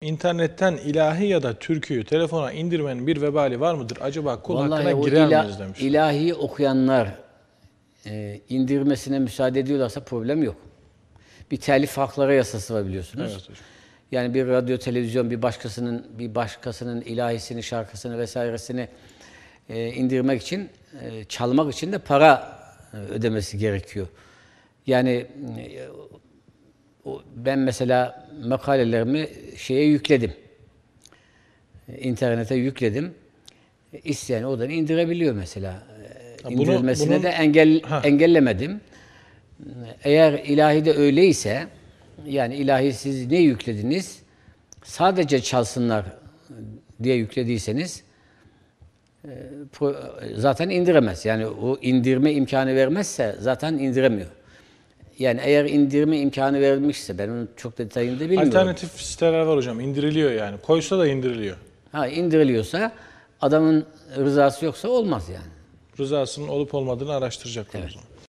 İnternetten ilahi ya da türküyü telefona indirmenin bir vebali var mıdır? Acaba kul hakkına o girer ila- miyiz demiş. ilahi okuyanlar e, indirmesine müsaade ediyorlarsa problem yok. Bir telif hakları yasası var biliyorsunuz. Evet hocam. Yani bir radyo, televizyon bir başkasının bir başkasının ilahisini, şarkısını vesairesini e, indirmek için, e, çalmak için de para e, ödemesi gerekiyor. Yani e, ben mesela makalelerimi şeye yükledim. E, İnternete yükledim. E, İsteyen oradan indirebiliyor mesela. E, Ha, bunu- İndirilmesine bunun- de engel Ha. engellemedim. Eğer ilahi de öyleyse, yani ilahi siz ne yüklediniz? Sadece çalsınlar diye yüklediyseniz zaten indiremez. Yani o indirme imkanı vermezse zaten indiremiyor. Yani eğer indirme imkanı verilmişse ben onun çok detayını da bilmiyorum. Alternatif siteler var hocam. İndiriliyor yani. Koysa da indiriliyor. Ha indiriliyorsa adamın rızası yoksa olmaz yani. Rızasının olup olmadığını araştıracaklar o zaman.